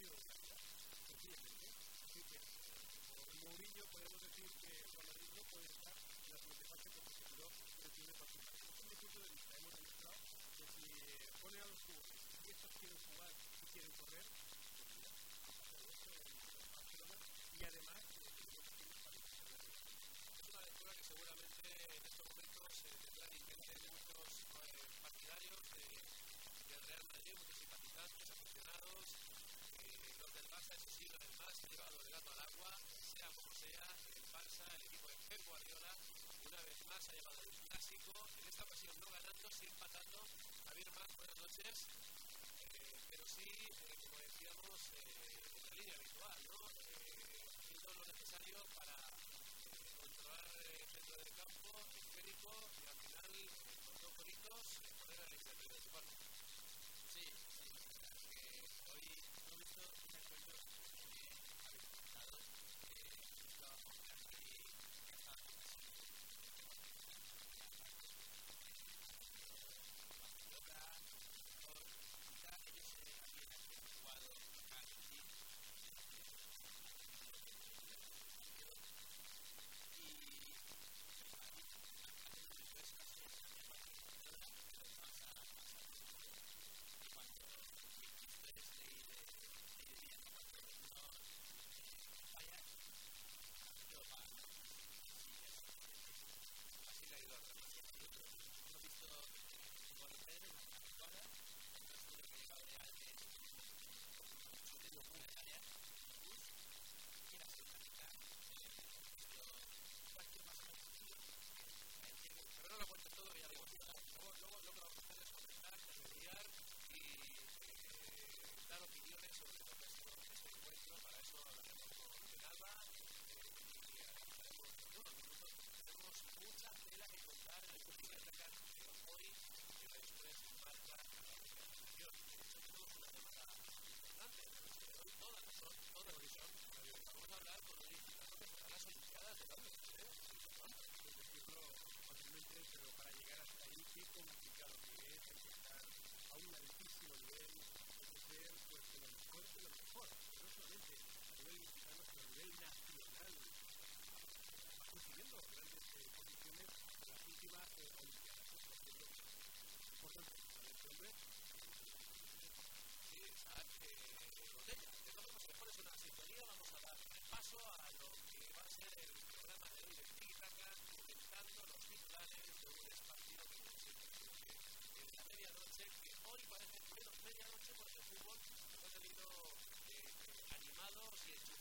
partido de calidad, sencillamente. Así que, por Mourinho podemos decir que Juan Madrid no puede estar en la siguiente fase porque se tiró el primer partido. Desde mi punto de vista, hemos demostrado que si pone a los jugadores, si estos quieren jugar y quieren correr, pues mira, y además es una lectura que seguramente en estos momentos se tendrá en mente muchos partidarios de, del Real Madrid, muchos simpatizantes, aficionados, eh, más, agua, sea sea, el equipo de Pep Guardiola, una vez más ha llevado el clásico, en esta ocasión no ganando, sí empatando. Javier Mar, buenas noches. Eh, pero sí, eh, como decíamos, eh, en la línea habitual, ¿no? haciendo lo necesario para controlar el centro del campo, esférico y al final, con dos bonitos, parte.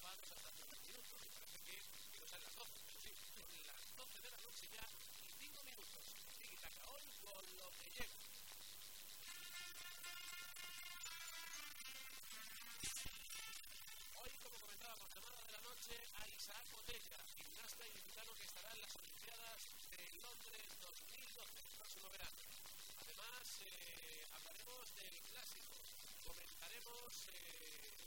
Enchufados hasta unos minutos. Y parece que, que no sean las 12, pero sí, son las 12 de la noche ya y 5 minutos. Tiki-Taka hoy con lo que llega. Hoy, como comentábamos, llamada de la noche a Isaac Botella, gimnasta y mexicano que estará en las Olimpiadas de Londres 2012, el próximo verano. Además, eh, hablaremos del clásico, comentaremos eh,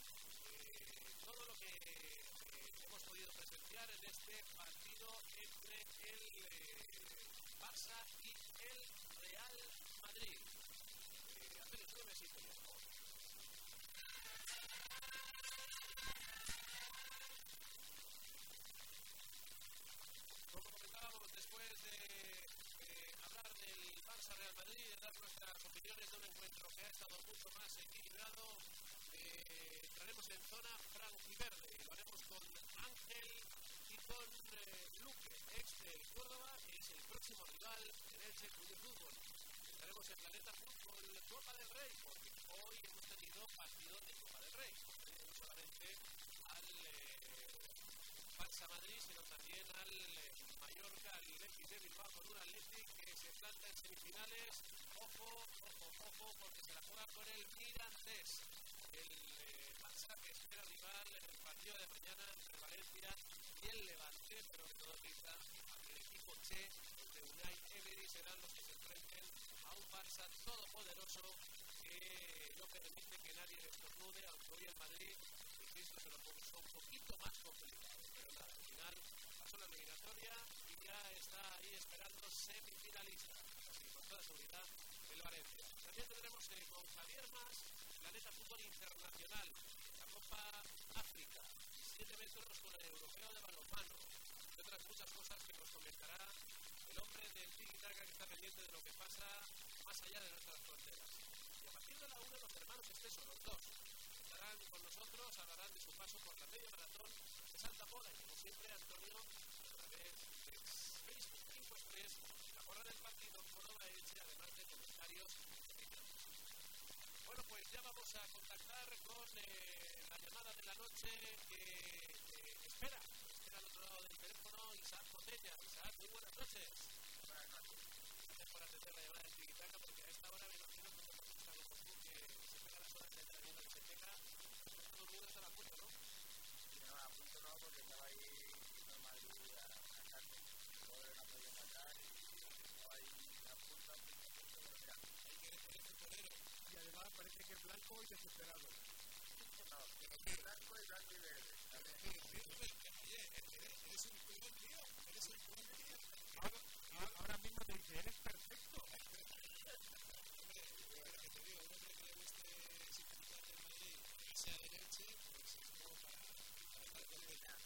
que hemos podido presenciar en este partido entre el Barça y el Real Madrid. Antonio, tú por. Como comentábamos, después de eh, hablar del Barça Real Madrid, de dar nuestras opiniones de un encuentro que ha estado mucho más equilibrado, eh, entraremos en zona franquiverde y lo haremos con Ángel y con Luque, ex del Córdoba, que es el próximo rival del Elche Club de Fútbol. Estaremos en Planeta Fútbol Copa del Rey, porque hoy hemos tenido partido de Copa del Rey. No solamente al Barça Madrid, sino también al Mallorca, al Athletic de Bilbao con un Athletic que se planta en semifinales. Ojo, ojo, ojo, porque se la juega con el Mirandés. El que espera rival en el partido de mañana entre Valencia y el Levante, pero todo pinta a que el equipo Che de Unai Emery serán los que se enfrenten a un Barça todopoderoso que no permite que nadie estornude, aunque hoy el Madrid insisto, se lo puso un poquito más complicado. Pero nada, al final pasó la eliminatoria y ya está ahí esperando semifinalista. Así con toda seguridad el Valencia. También tendremos eh, con Javier Más, Danesa Fútbol Internacional, la Copa África, siete metros con el europeo de balonmano y otras muchas cosas que nos comentará el hombre del Tiki que está pendiente de lo que pasa más allá de nuestras fronteras. Y a partir de la una, los hermanos Esteso, los dos, estarán con nosotros, hablarán de su paso por la media maratón de Santa Pola y como siempre Antonio, a través de Facebook 5 3, la hora del partido, por hecha. Pues ya vamos a contactar con eh, la llamada de la noche que eh, espera, espera al otro lado del teléfono Isaac Botella. Isaac, muy buenas noches. Buenas noches. Gracias por atender la llamada de Tiquitaca, porque a esta hora me imagino que te gusta como tú, que se pega las horas de entrenamiento que se pega, está dormido hasta la puerta, ¿no? Y no, a no, porque estaba ahí en Madrid a la tarde. Luego no podía pasar y estaba ahí a punto, a punto, a punto, pero mira. Hay que eres un torero. Además parece que es blanco y desesperado. No, blanco y blanco y verde. eres un cubón, tío. Eres un. Ahora, ahora- ahora mismo te dice, eres perfecto. Hombre, bueno, que te digo, un hombre que le guste simpatizar del Madrid, que sea de Elche, pues es como para, para estar con él. Mira,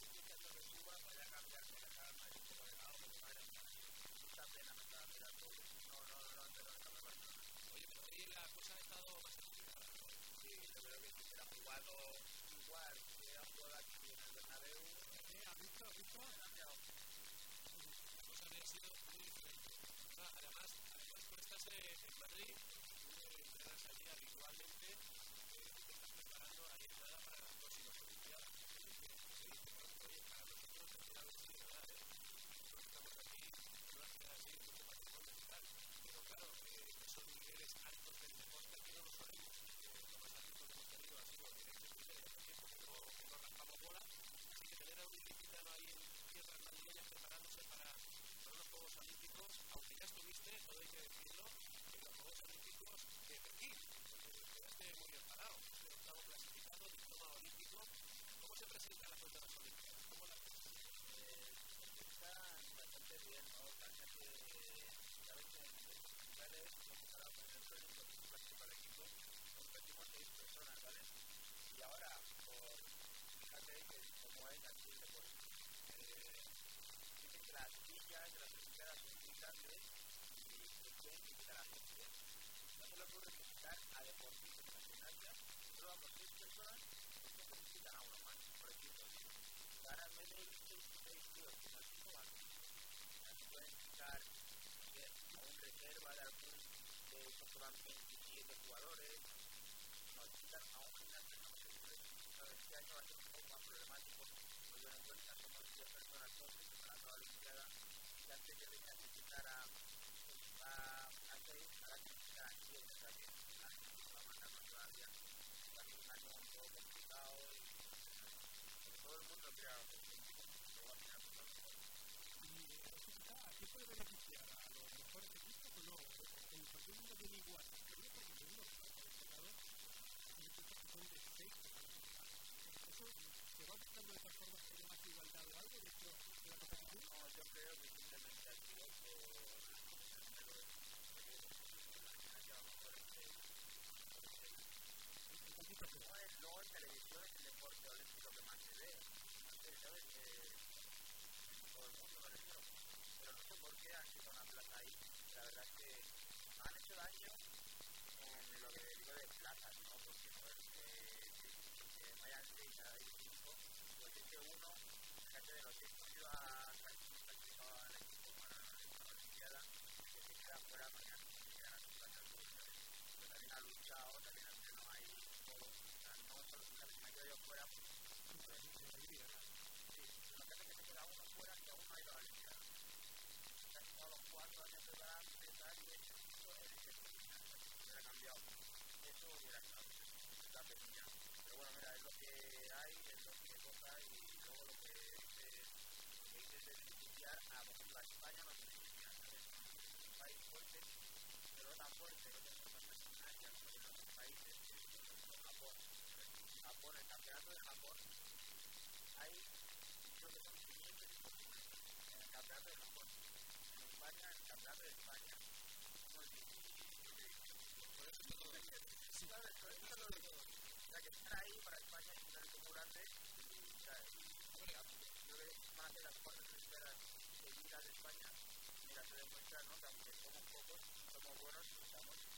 estoy que me suba para cambiarme la calma y un poco de lado, porque madre mía, mucha pena me estaba mirando. No, no, no, pero no me pasa nada. Oye, pero hoy la cosa ha estado complicada, ¿no? Sí, yo creo que si hubiera jugado igual que ha jugado aquí en el Bernabéu, Eh, ¿Has visto? ¿Has visto? hubiera cambiado. la cosa habría sido muy diferente. Además, además tú estás eh, en Madrid, tú entrenas allí habitualmente, eh, te estás preparando ahí en nada para las próximas Olimpiadas. Se dice, se dice pronto, oye, para nosotros terminar de decir nada, ¿eh? Nosotros estamos aquí en una ciudad así, mucho patrimonio y tal. Pero claro, eh, esos niveles altos del deporte aquí no lo sabemos. Eh, lo más alto que hemos tenido ha sido en este primer tiempo que no, que no raspamos bola. Así un ilicitano ahí en tierras madrileñas preparándose para, para unos Juegos Olímpicos, aunque ya estuviste, todo hay que decirlo, en los Juegos Olímpicos de Pekín, donde quedaste muy bien parado, de octavo clasificado, diploma olímpico. ¿Cómo se presenta la cuenta de las Olimpiadas? ¿Cómo la ves? Eh, bastante bien, ¿no? Pasa que, sabes que en los mundiales, comparado con el proyecto participa el equipo, competimos seis personas, ¿vale? Y ahora, por, fíjate como es aquí el deporte, eh, que las sillas de las Olimpiadas son grandes y que pueden limitar a la gente. No se le ocurre limitar a deportistas en la gimnasia, solo vamos seis personas, entonces necesitan a uno más, por. Ahora en vez de ir seis, seis tíos, que no equipo van Aquí pueden quitar que a un reserva de algún de esos que van 27 jugadores, nos quitan a un gimnasio no se. Pero este año va a ser problemático, porque en cuenta somos 10 personas todos preparando la Olimpiada, y antes de venir a quitar a, a, a 6, ahora hay que quitar a 7 también. La gente nos va a mandar más todavía. Va a ser un año un poco complicado y todo el mundo crea luego al final pues no lo mejor. ¿a qué puede beneficiar? ¿A los mejores equipos o no? En cualquier mundo viene igual. Primero porque el mundo, por este lado, hay equipos que son de seis que participan. ¿Eso buscando de tal forma que haya más igualdad o algo de competición? No, yo creo que simplemente el es no es en televisión es el que más se ve. Todo el mundo. Pero no sé por qué han sido una plaza ahí. La verdad es que han hecho daño en lo que digo de plazas, ¿no? Porque, joder, eh, que, este uno, fíjate de los que ido a al equipo para la Olimpiada, que se queda fuera mañana se quedan a su casa Porque también ha luchado, también ha ahí todo. No solo se me quedo yo fuera, pues, de. Sí, lo que hace que se queda uno fuera y aún no ha ido a la Olimpiada. Casi todos los cuatro años preparando y tal, y eso, eso es el que hubiera cambiado. Eso hubiera estado la pequeña. Bueno, mira, es lo que hay, es lo que toca y luego lo que es beneficiar a, por ejemplo, a España nos beneficia, ¿sabes? Es un país fuerte, pero no tan fuerte, no tenemos tantas gimnasias como en otros países, por ejemplo, Japón. ¿sabes? Japón, el campeonato de Japón, hay, creo que son 500 dispositivos en el campeonato de Japón. En España, el campeonato de España, somos 17. Por eso todo lo Sí, claro, eso es lo la que están ahí para España es un reto y, yo creo que van a ser las cuatro primeras seguidas de España. Mira, se demuestra, ¿no? Que aunque somos pocos, somos buenos, estamos.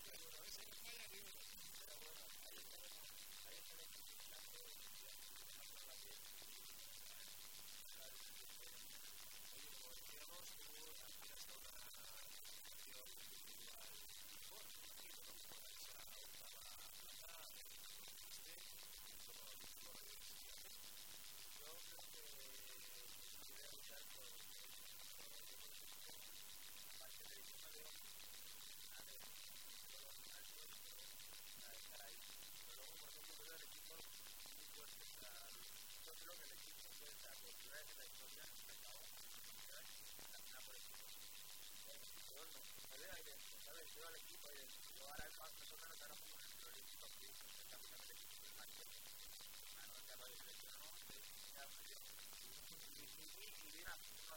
Yo al equipo y yo ahora el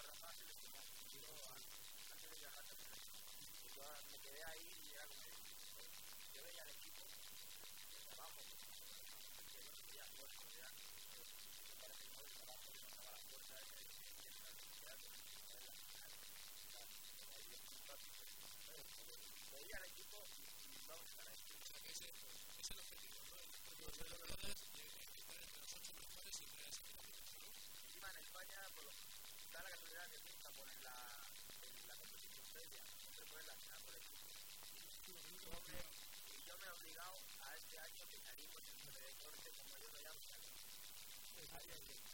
el ya antes de viajar Y yo me quedé ahí y era como yo veía al equipo trabajo, porque yo no fuerza, ya. Parece el trabajo, que no estaba la fuerza diga al equipo y vamos para ahí. O sea que ese, es el objetivo, ¿no? El de los estar entre los ocho mejores y entre las ¿no? Encima en España, por lo que da la casualidad que nunca ponen la, la competición previa, siempre ponen la final por equipo. Y yo me he obligado a este año que salimos en el deporte, como yo lo llamo, Ahí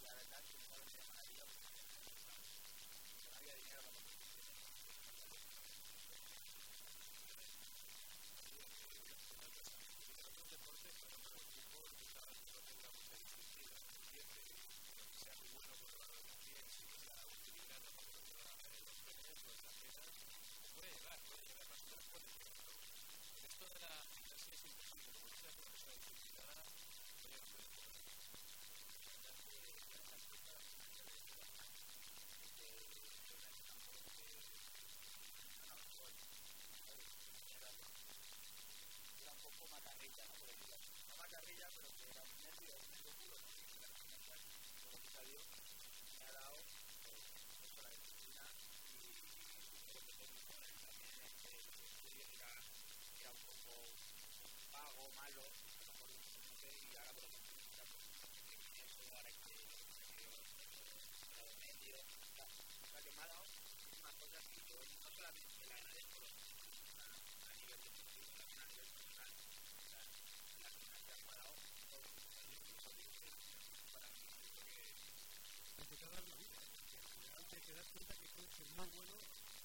y ahora tanto, no había dinero para comprar. malo, algo malo, por un simple y ahora por ejemplo necesitamos eso, ahora hay que los medios, o sea que me ha dado muchísimas cosas que yo no solamente le agradezco los a nivel de cultura, también a nivel personal, las cosas que han dado, todo para mí creo que te está dando vida, antes te das cuenta que puedes ser muy bueno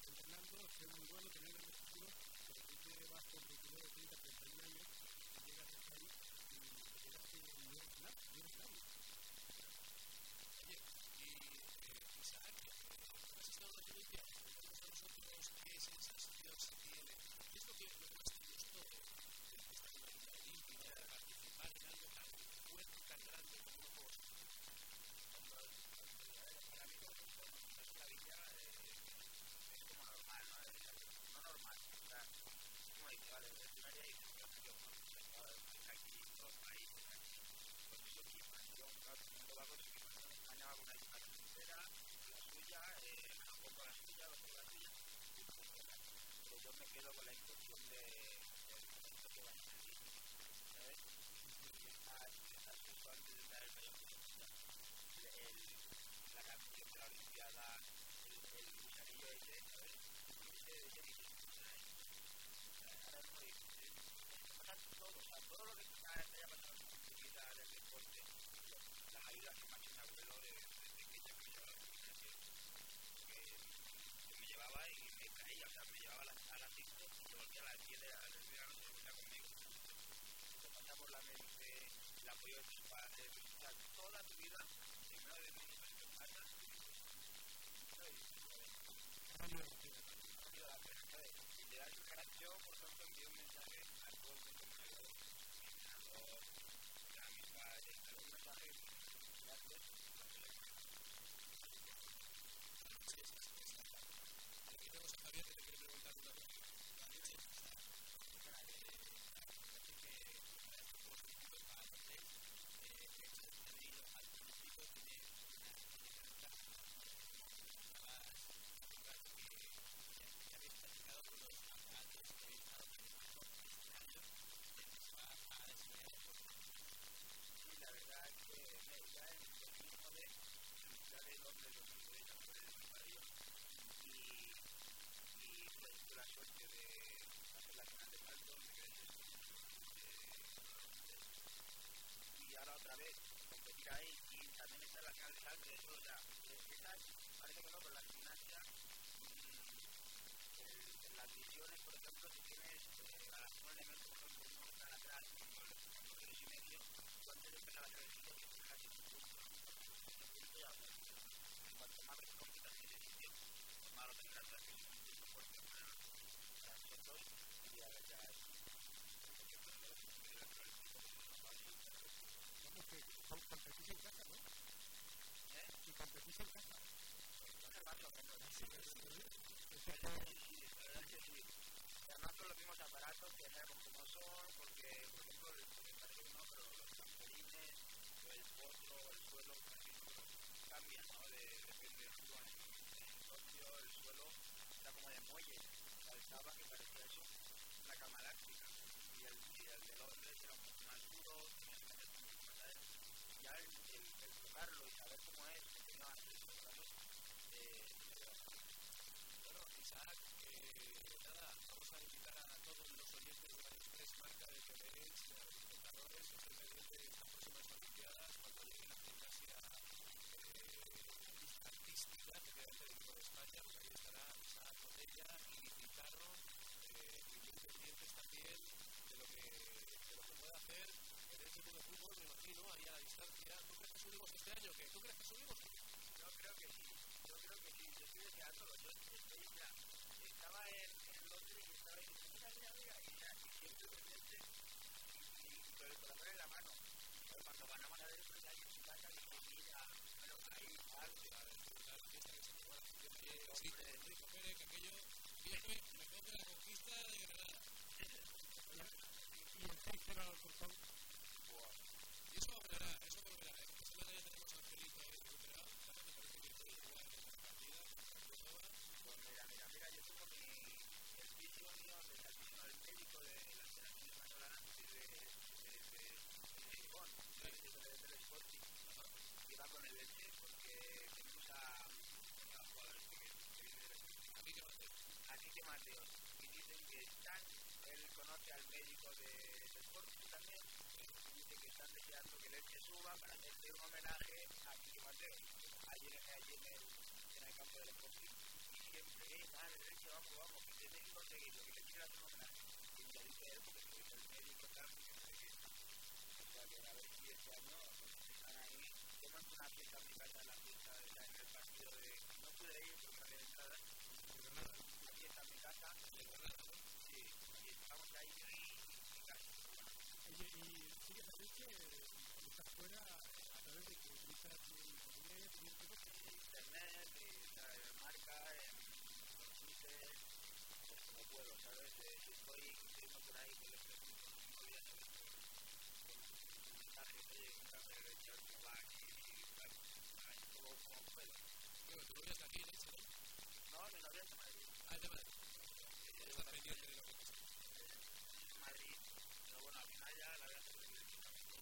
entrenando, ser muy bueno, tener el futuro, pero tú te vas con 29 30 yo me quedo con la intención de, del momento que van a salir. ¿Sabes? Estás antes de dar el premio el, la canción de la Olimpiada, el, el ese, ¿sabes? Ese, ese eh, Ahora mismo todo, o sea, todo lo que está pasando en la deporte, las ayudas y me caía, o sea, me llevaba a la, a la se volvía a la piel a la conmigo. Te pasa la mente el apoyo de tus padres, toda tu vida, en una que la persona yo, por tanto, envió un mensaje las visiones, por ejemplo, si tienes eh, a por ejemplo, atrás, cuando cuando tres y medio, a sitio, tienes que dejar tu punto, ¿no? Punto en cuanto más compitas en ese sitio, pues más lo tendrás que un punto fuerte para, nosotros, y ya, ya es porque, pues, que pues, no que competís en casa, ¿no? ¿Eh? Y competís en casa. Sí, ¿no? Sí, sí, Además los mismos aparatos que sabemos cómo son, porque, por ejemplo, el, el parece no, pero los trampolines, o el potro, el suelo, no, cambian, ¿no? De, depende del juego. En, en Tokio el suelo está como de muelle, saltaba que parecía eso una cama elástica. Y el, y el de Londres era un poco más duro. Ya el, el, el tocarlo y saber cómo es, que tenía antes de tocarlo, eh, Bueno, Isaac, eh, nada, vamos a invitar a todos los oyentes de la tres marca de TVH, a los espectadores, que estén pendientes de estas próximas Olimpiadas, cuando llegue la gimnasia artística, que queda dentro de España, pues ahí estará Isaac Botella y Pizarro, eh, y muy pendientes también de lo que, de lo que pueda hacer el equipo de fútbol, me imagino, ahí a la distancia. ¿Tú crees que subimos este año? ¿Qué? ¿Tú crees que subimos? Yo creo que sí, yo creo que sí, yo estoy deseándolo, yo estoy ya, estaba en, y, en la mano. Pero cuando ganamos la Pérez, que aquello mejor la conquista de Granada. Y el 6-0 al Alcorcón. Y eso volverá, eso volverá. ¿eh? Esta semana ya tenemos a Angelito ahí recuperado. Claro, me parece que puede jugar en la partida. Córdoba. Pues mira, mira, mira, yo tengo mi, el fisio mío, el fisio, el médico de la Federación Española de, de, de, de, de Gijón, del de, del Sporting, y va con el leche, porque tenemos a, a jugadores que, que vienen del Sporting. Aquí que Mateo. Aquí que Mateos, y dicen que están, él conoce al médico de, de Sporting también, y dice que están deseando que Leche suba para hacerle un homenaje a Quique Mateo, allí, en- en, el, campo del Sporting. Y siempre, eh, dale, Leche, vamos, vamos, que tenéis que conseguirlo, que le quiero hacer un homenaje. Y me lo dice él, porque se dice el médico que qué. O sea, que a ver si este año pues, están ahí. Yo monté una fiesta en mi casa, la fiesta de la- en el partido de... No pude ir porque no había entrada. Una fiesta en mi casa. De Granada, ¿no? Sí, y estamos ahí y y sigues a leche cuando estás fuera a través de que utilizas internet y internet, marca, en los Twitter, pues como puedo, ¿sabes? Eh, si estoy escribiendo por ahí, que les pregunto, no voy a saber con un mensaje, oye, un café de leche, cómo va, y, y tal, como, como puedo. Bueno, tu novia está aquí, Leche, ¿no? No, mi novia es de Madrid, Ah, de Madrid. ella Está pendiente de lo que pasa. Madrid, pero bueno, al final ya la verdad es que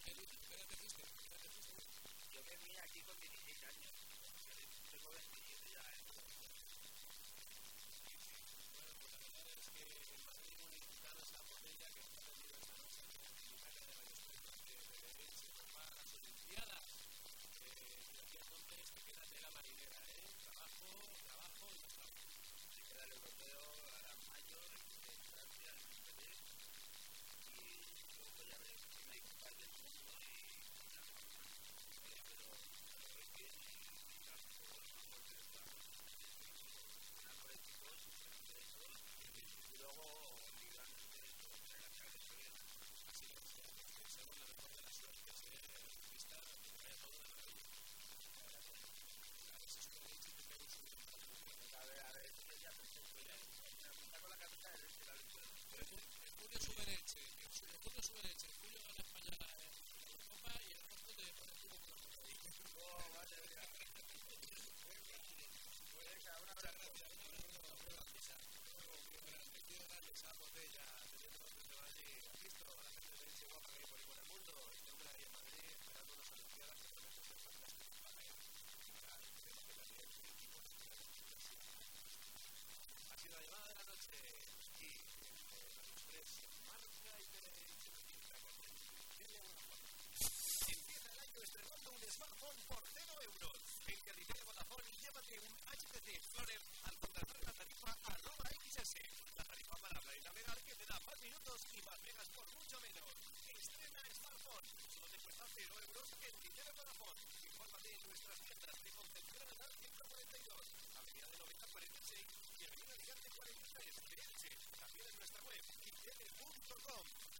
¿Qué dices? ¿Qué edad te fuiste? ¿Qué edad te fuiste? yo me vine aquí con 16 años, 27 ya, ¿eh? Bueno, pues la verdad es que en Madrid municipal esa botella que está esta la de de se va a las. Eh, y aquí entonces queda tela marinera, ¿eh? Trabajo, trabajo y más trabajo. Se queda el europeo ahora Muchas gracias. Que los visto? La por mundo. Y tengo en Madrid esperando para. Para el de la. Ha sido la llamada de la noche. euros y más megas por mucho menos. Estrena smartphone, solo te cuesta 0 euros en dinero Vodafone. Infórmate en nuestras tiendas de Concepción Arenal 142, Avenida de 9046 y Avenida Ligante 43, de Elche. También en nuestra web, itl.com.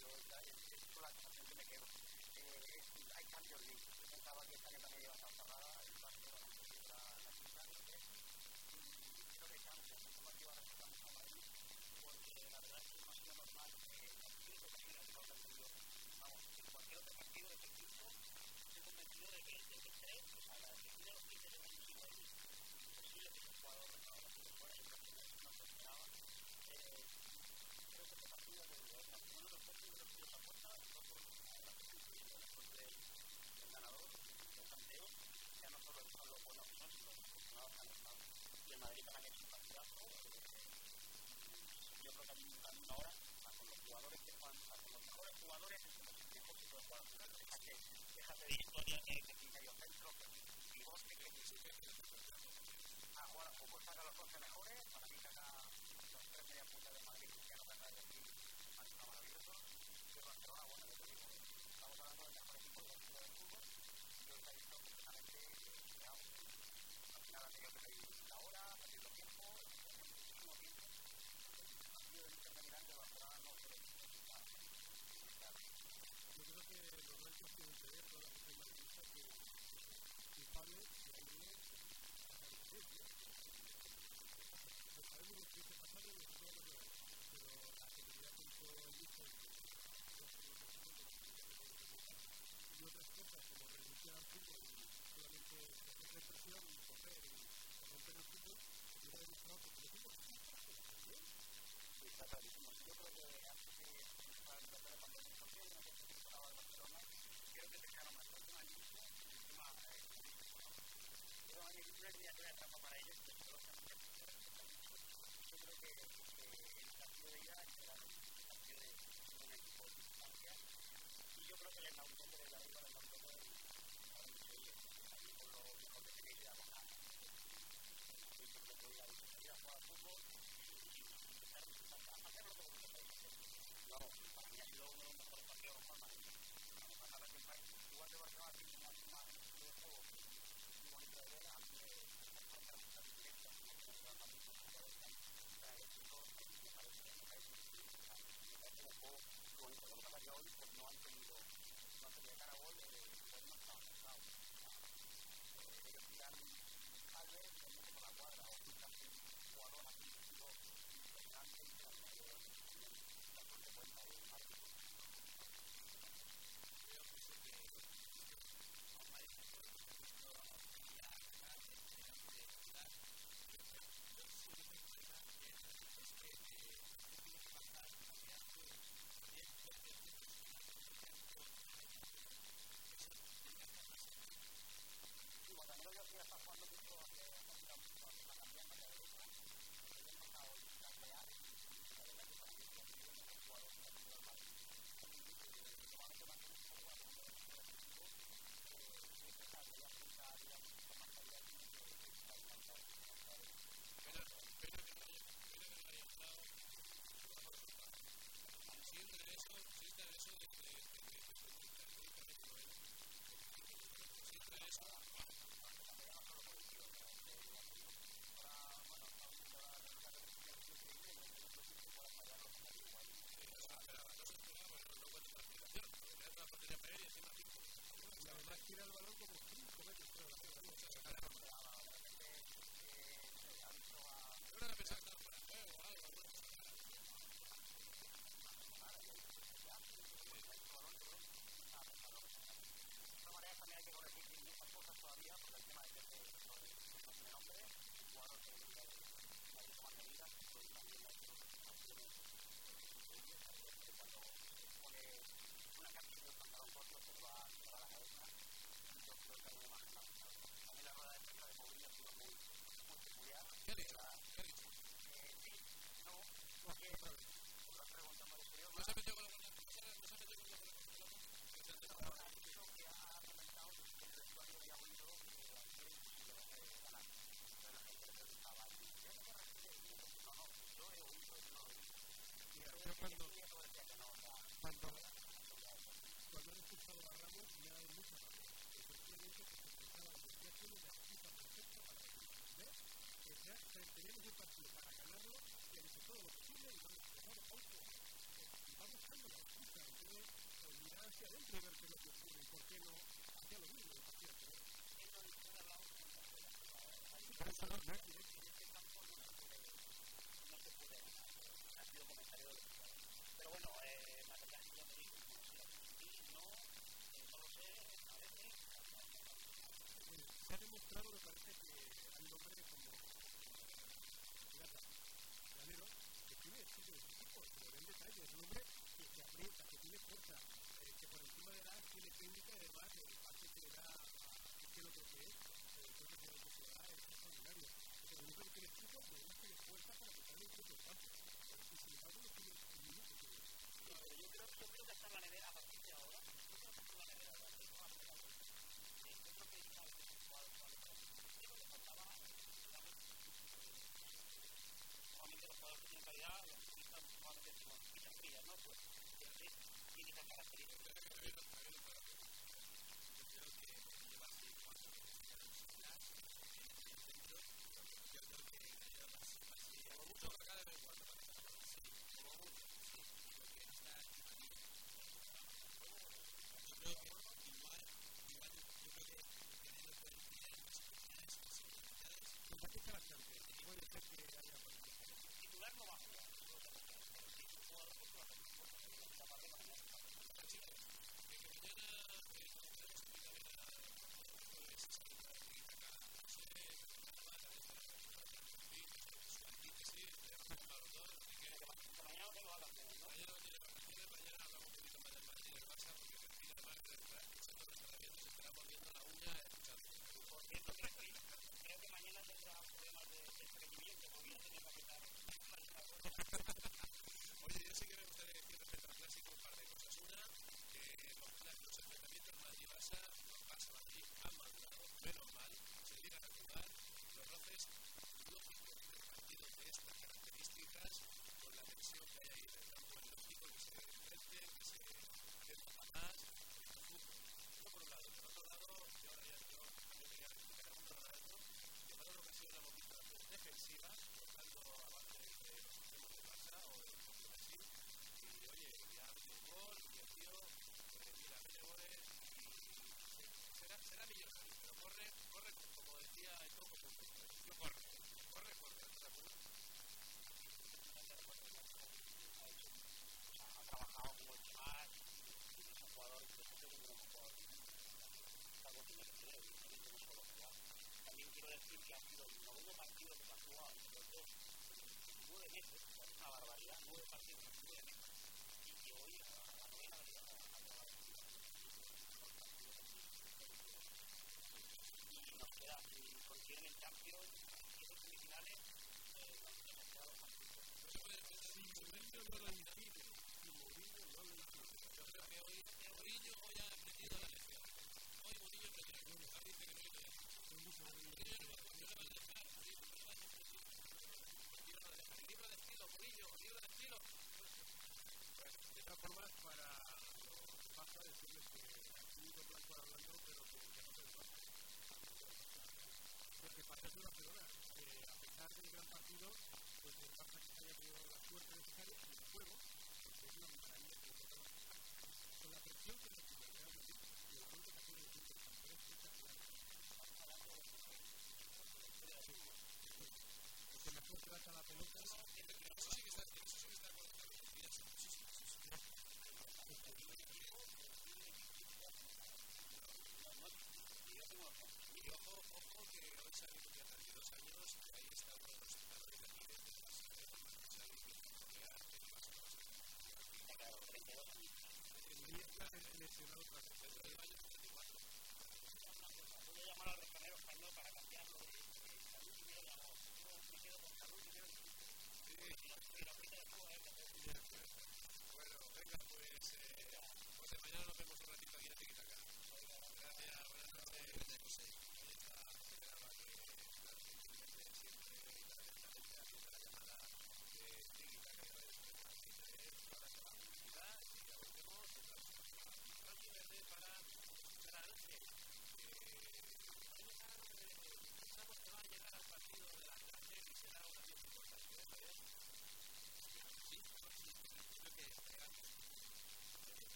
yo ya, es con la que me quedo. Hay League, yo pensaba que esta también iba a estar cerrada, el la, la creo que y creo que Champions es como que iba a resultar mucho a Madrid, porque la verdad es que no ha sido normal eh, las cinco ocasiones que nos han tenido, vamos, en cualquier otro partido de este tipo, estoy convencido de que desde tres, o sea, la decisión de los 15 de años igual es imposible que un jugador no lo tire fuera, yo creo que no, no se esperaba. Eh, creo que este partido es uno de los partidos de los que nos apuesta, no por la incluyendo después del ganador, del campeón, ya no solo son los que que han estado. Y el Madrid también hecho un partidazo. Yo creo que hay hora, con los jugadores que juegan, con los mejores jugadores en los equipos se puede jugar. Déjate, déjate de historia que que medio centro, que pivote, que a jugar al fútbol. Saca los 11 mejores, para mí saca los tres media punta de Madrid, Cristiano, que decir, ha estado maravilloso. Y el Barcelona, bueno, yo te digo, estamos hablando de la historia del fútbol. Yo he visto completamente creado. Al final ha tenido que pedir la hora, ha perdido tiempo, muchísimo tiempo. El partido del Inter de Milán de Barcelona no se lo hizo. Yo creo que de el y otras cosas como fútbol y correr y romper el yo el creo que antes de empezar a que estaba en Barcelona, que dejaron más fuerte una mismo y una que era trampa para ellos que psicológicamente yo creo que, que el partido de ida era el partido de un equipo de distancia y yo creo que el Nautilus desde arriba del Nautilus ahora no sé yo aquí por lo mejor que tenéis era bajar y yo creo que ir a ir a jugar fútbol y intentar hacer lo que para mí ha sido uno de los mejores partidos de Juan Madrid igual de Barcelona más estilo de juego muy bonito de ver pues cara a gol la jugador así fichas frías, ¿no? Pues este tiene esas características.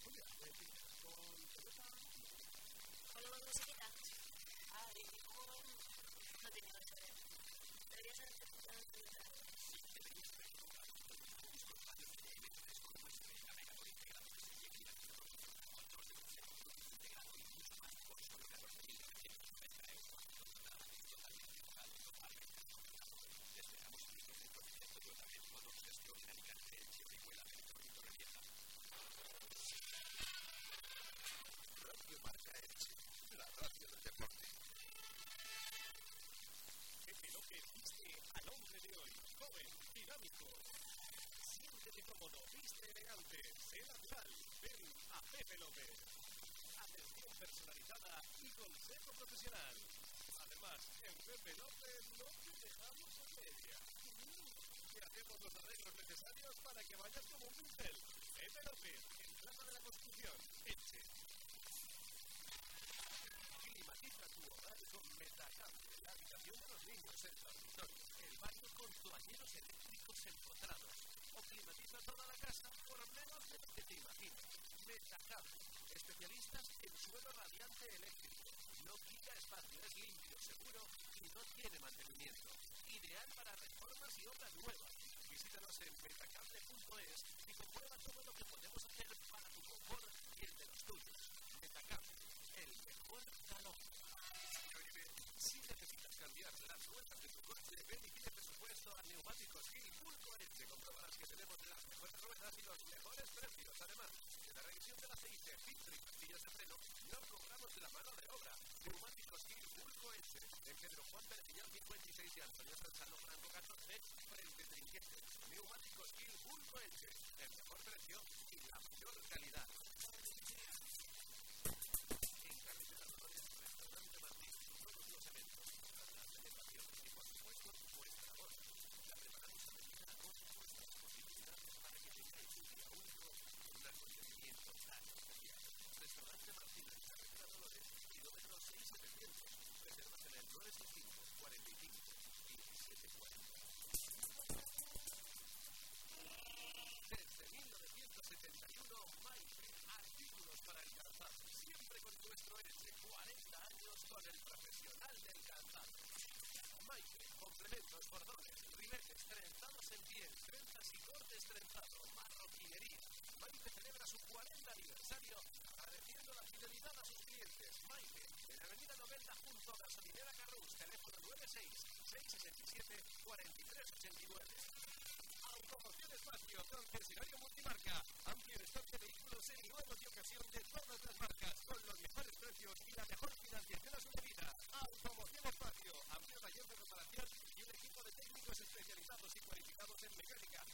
En profesional. Además, en Pepe López no te dejamos en media. Te hacemos los arreglos necesarios para que vayas como un pincel. Pepe López, en Plaza de la Constitución, Elche. Climatiza tu hogar con Metacable, la habitación de los niños, el dormitorio, el baño con toalleros eléctricos empotrados. O climatiza toda la casa por menos de lo que te imaginas. Metacable, especialistas en suelo radiante eléctrico. Seguro y no tiene mantenimiento. Ideal para reformas y obras nuevas. Visítanos en metacable.es y comprueba todo lo que podemos hacer para tu confort y el de los tuyos. Metacable, el mejor calor. Si necesitas cambiar las ruedas de tu coche, ven y pide presupuesto a Neumáticos Gil Pulco Elche. Comprobarás que tenemos las mejores ruedas y los mejores precios. Además, en la revisión del aceite, filtro y pastillas de freno, no cobramos de la mano de obra. Neumáticos Gil Elche. En Pedro Juan Perpiñán 56 y Antonio Sanzano Franco 14, frente Trinquete. Neumáticos Gil Pulco Elche. El mejor precio y la mayor calidad. El 965 45 1740. Desde 1971, Maife, artículos para el calzado. Siempre con nuestro Elche, 40 años con el profesional del calzado. Maife, complementos, bordones, ribetes, trenzados en piel, trenzas y cortes trenzados, marroquinería. Maife celebra su 40 aniversario la fidelidad a sus clientes. Maife, en la avenida Novelda junto a Gasolinera Carrus, teléfono 96 667 4389. Automoción Espacio, concesionario multimarca. Amplio stock de vehículos en nuevos y ocasión de todas las marcas, con los mejores precios y la mejor financiación a su medida. Automoción Espacio, amplio taller de reparación y un equipo de técnicos especializados y cualificados en mecánica,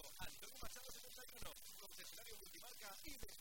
Machado 71, concesionario multimarca y mecánica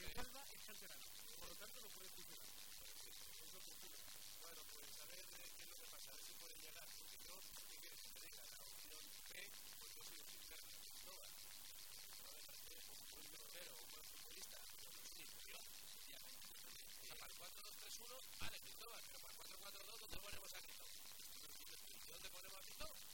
que vuelva es canterano. Por lo tanto, no puede funcionar. Bueno, pues a ver eh, qué es lo que pasa, a ver si pueden llegar. Porque yo, ¿qué quieres que te diga? La opción B, pues yo soy un sincero. No va. No me parece un buen verdadero, un buen futbolista. Sí, pues yo. Ya. O sea, para el 4-2-3-1, vale, Cristóbal, pero para el 4-4-2, ¿dónde ponemos a Cristóbal? ¿Dónde ponemos a Cristóbal?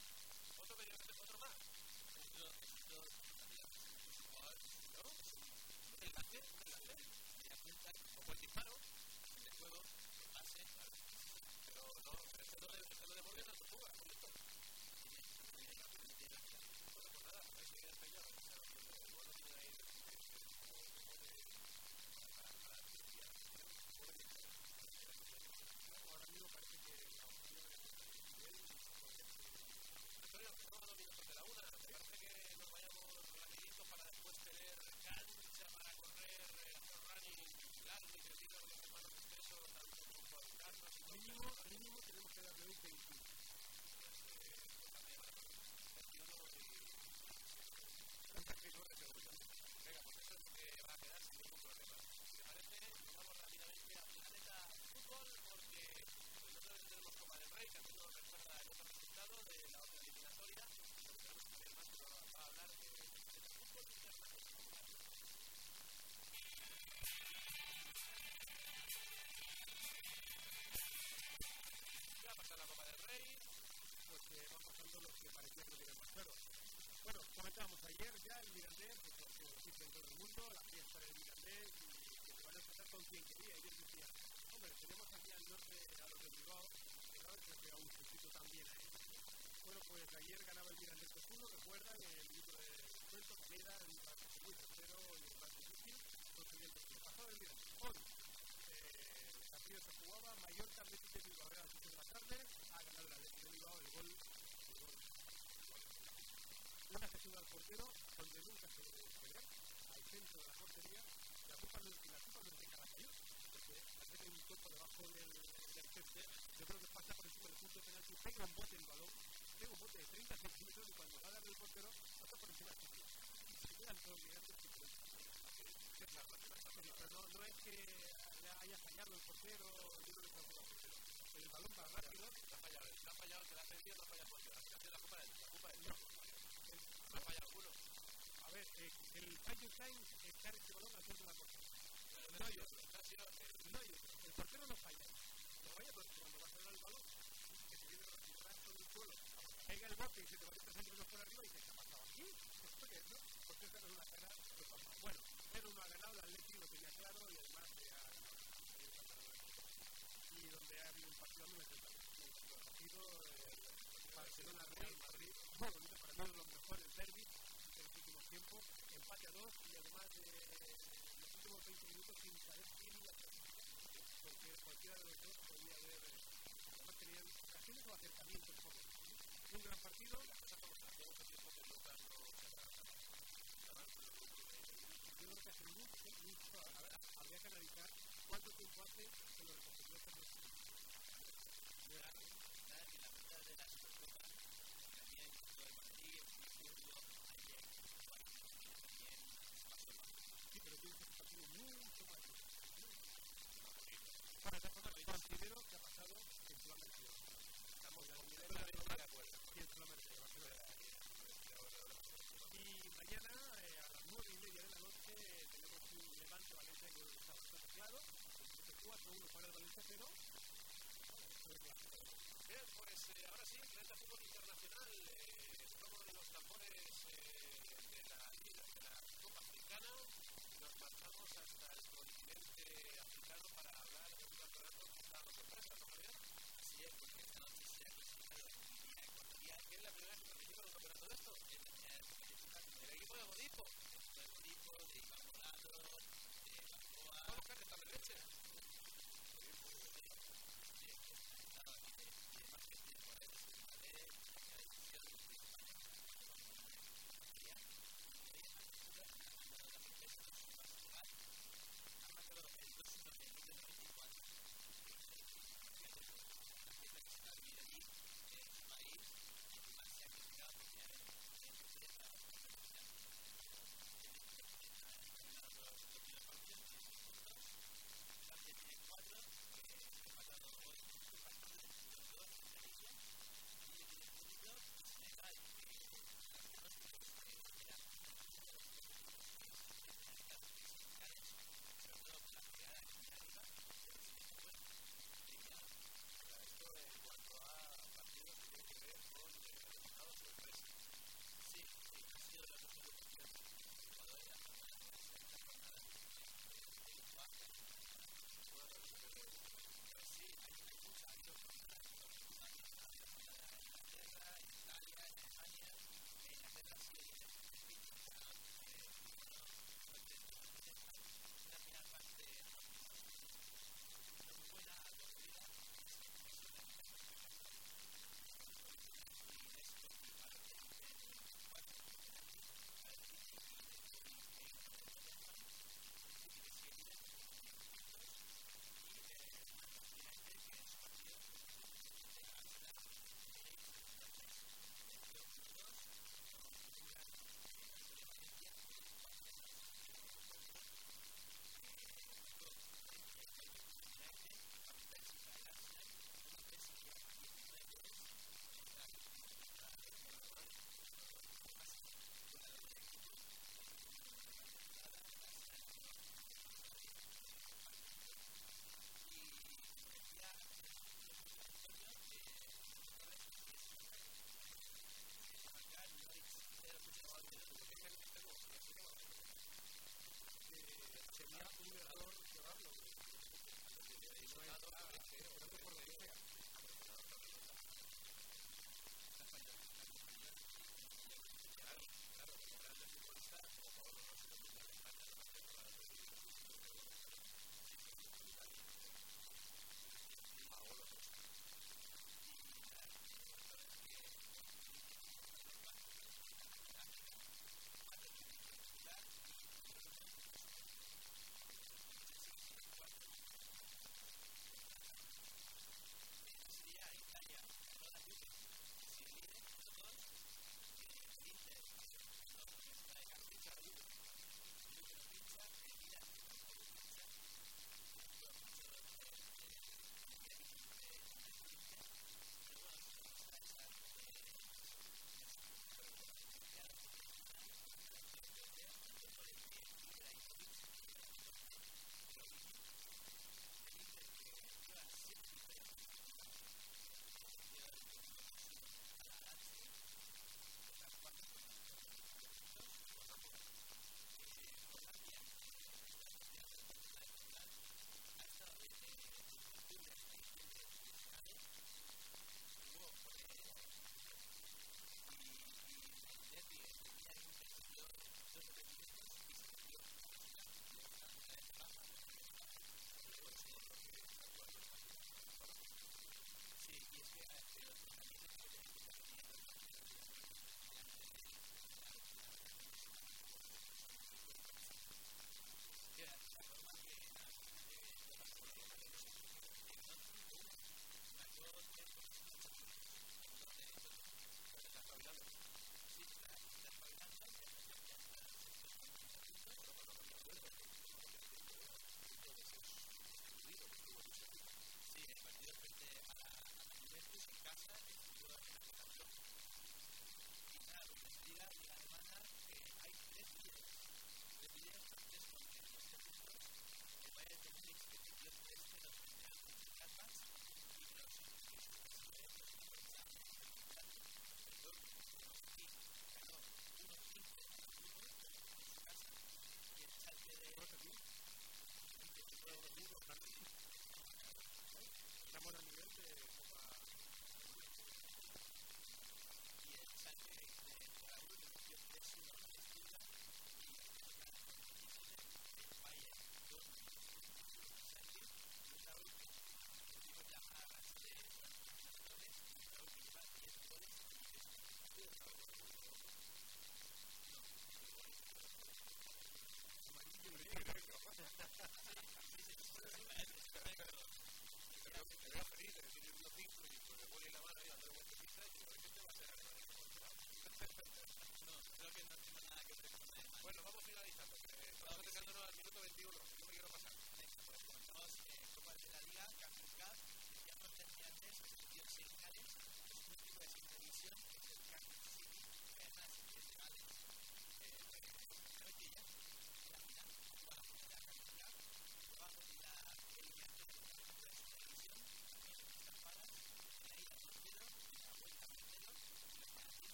Con quien quería. Y yo decía, hombre, tenemos aquí al norte a los de Bilbao, que ahora se pega un sustito también a ellos. Bueno, pues ayer ganaba el Mirandés 2-1, recuerdan, el libro de Cuento, Camila, el partido muy tercero y el más difícil, consiguiendo el pasado del Mirandés. Hoy, eh, el partido se jugaba, Mallorca, Atlético de Bilbao, a las 7 de la tarde, ha ganado el Atlético de Bilbao el gol, una gestión al portero donde nunca se debe despegar al centro de la portería la culpa no es de Calatayud porque hacer un del césped yo creo que pasa por encima del punto de penalti pega un bote el balón pega un bote de 30 centímetros y cuando va a darle el portero pasa por se quedan todos que la pero no, no es que haya fallado el portero yo creo que está el el balón va rápido ha fallado, ha fallado, te la pedido, no ha fallado el portero. La culpa es la culpa es no, ha fallado alguno. a ver, eh, el fallo está este balón de la portería. No. No. Portero no falla. No falla porque cuando vas a dar el balón, que se viene a sobre el suelo, pega el bote y se te va a 30 centímetros por arriba y te ha pasado aquí. ¿Esto qué es, no? Porque esta no es una cara de pasado. Bueno, pero uno ha ganado, el Atlético lo tenía claro y además se ha ganado. Y donde ha habido un partido me encanta. El partido Barcelona Real Madrid, muy bonito para mí, uno de los mejores derbis de los últimos tiempos, empate a dos y además de los últimos 20 minutos sin saber quién iba a clasificar, porque cualquiera de los dos podía haber, eh, además tenían ocasiones o acercamientos por. Un gran partido, yo creo que hace mucho, mucho, habría que analizar cuánto tiempo hace que lo recogió Fernando que la verdad de la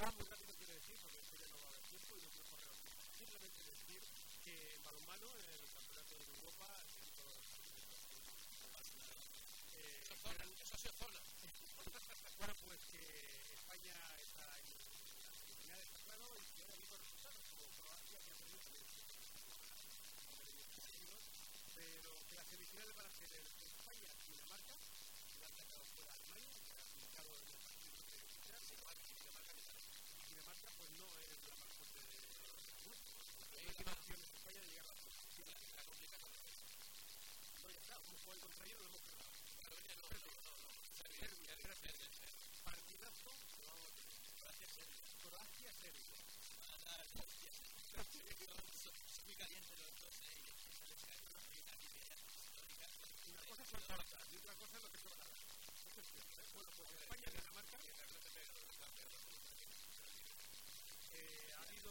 quiero decir, porque no va a haber tiempo y no quiero correr. Simplemente decir que en balonmano, en el campeonato de Europa, eh, es zona, eso es zona. bueno, pues que España está en la semifinal, está claro, y que ahora mismo resultados como Croacia, que ha perdido también pero que las semifinales van a ser el España-Dinamarca, que han sacado fuera Alemania, que ha publicado en el partido de Dinamarca, Dinamarca pues no es la más fuerte de los grupos. La última opción es España de llegar a la semifinal. La complica con la No, ya está, como ellos, lo hemos. Serbia, Serbia. Partidazo. Croacia-Serbia. Croacia-Serbia. Van a dar muy los dos, ¿eh? Una cosa tortas y otra cosa es lo que ¿eh? Bueno, pues Dinamarca eh, ha habido,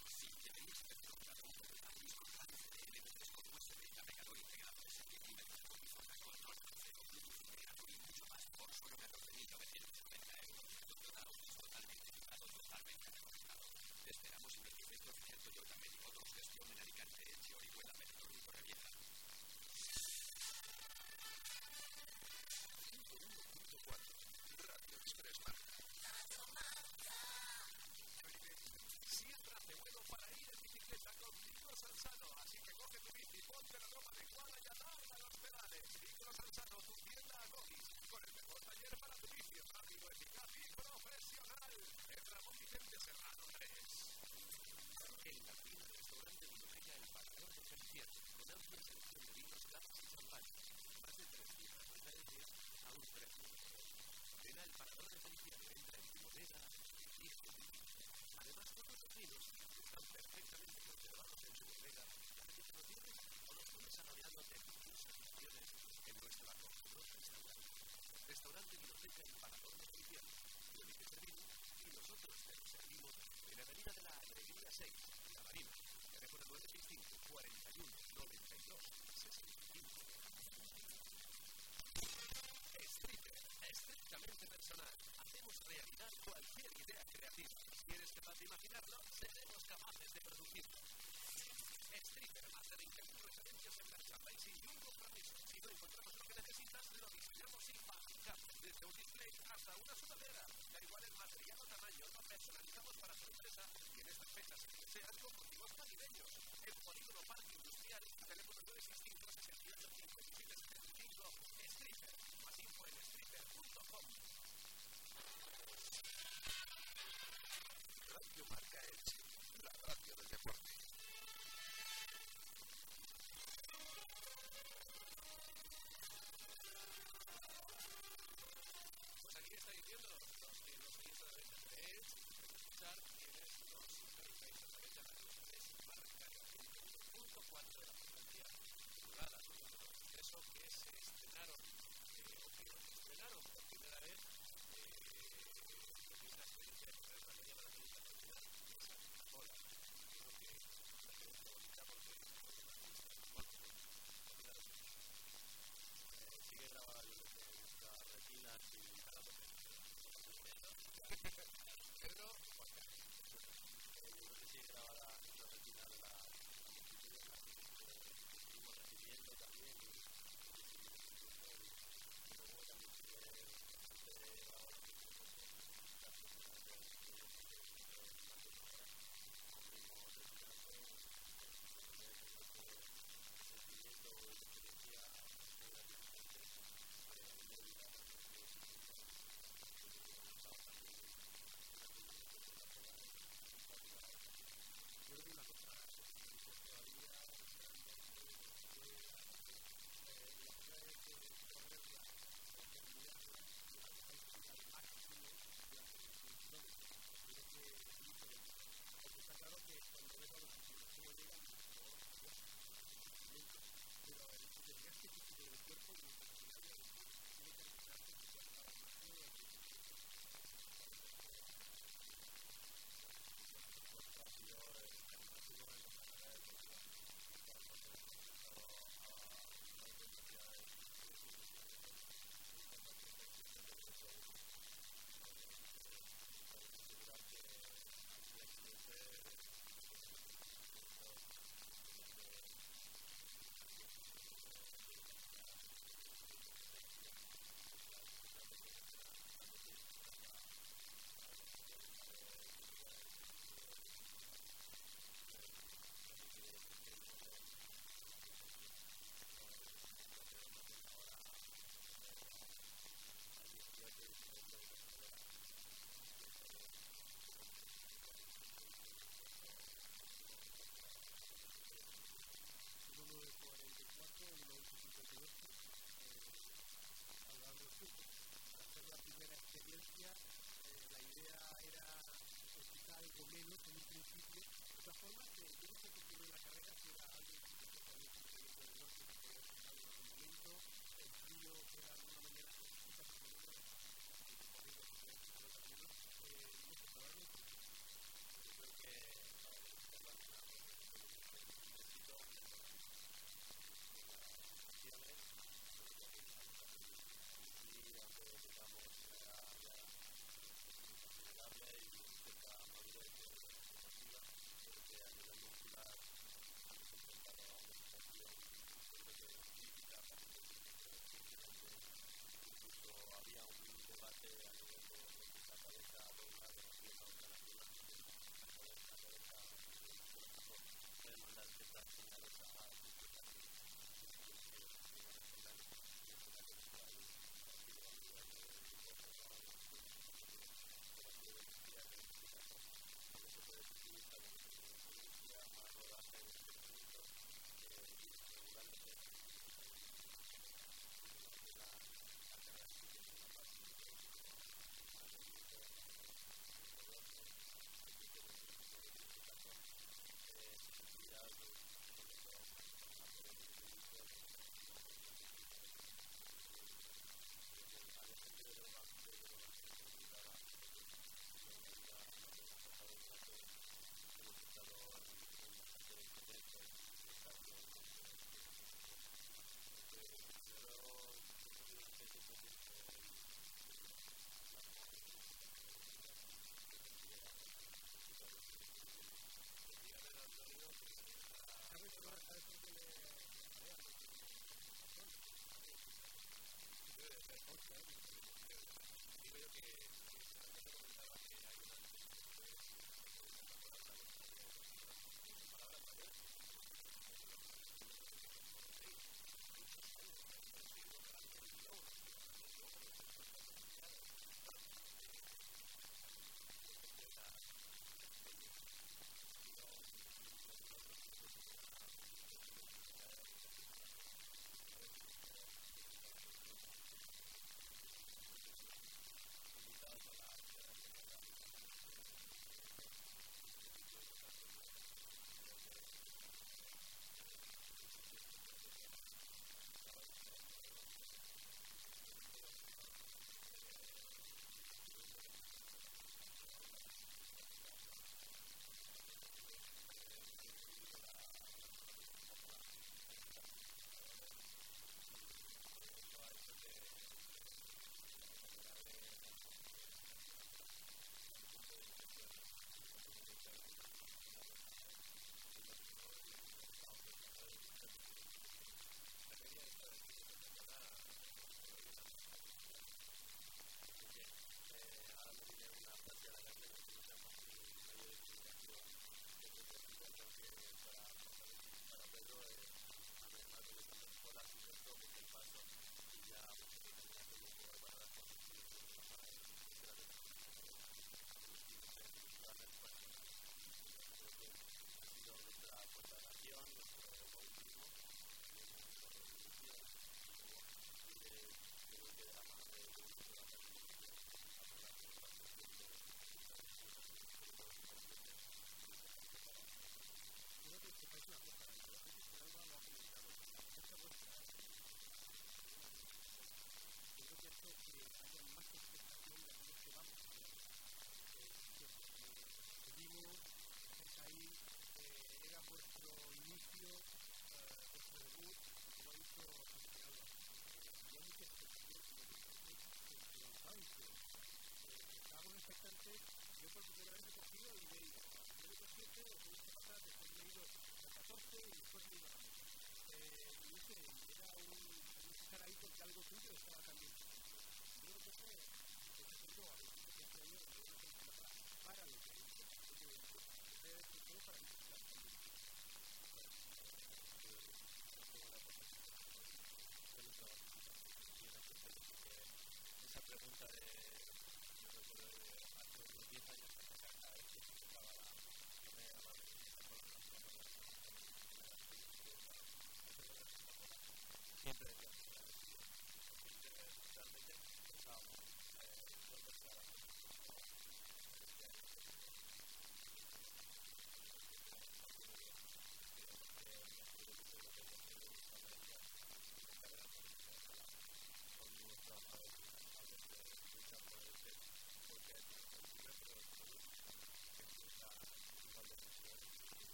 Salsano, así que coge tu bici, ponte la ropa adecuada y atarla a los pedales. Ciclo Salsano, tu tienda a Gomis, con el mejor taller para tu bici, rápido, eficaz y profesional. En Ramón Vicente Serrano 3. El Jardín Restaurante Biblioteca El Parador de Feliciano, con amplia selección de vinos, tapas y champañas. Más de 300 referencias a un precio. Ven al Parador de Feliciano, entra en tu bodega y. Además, todos los vinos están perfectamente en te lo lleves o los tomes saboreándote en tus ediciones en nuestro acogedor restaurante. Restaurante Biblioteca El Parador de Feliciano. Tú eliges el vino y nosotros te lo servimos en la Avenida de la Alegría 6, La Marina. Teléfono 965 41 92 65. Stripper, estrictamente personal. Hacemos realidad cualquier idea creativa. ¿Quieres capaz de imaginarlo? Seremos capaces de producirlo. Stripper, de 20.000 referencias en merchandising y un compromiso. Si no encontramos lo que necesitas, lo diseñamos y fabricamos. Desde un display hasta una sudadera. Da igual el material o tamaño, lo personalizamos para tu empresa y en estas fechas deseas con motivos navideños. En Polígono Parque Industrial, teléfono 965 68 57 75, Stripper. Más info en stripper.com. Radio Marca Elche, que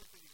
would be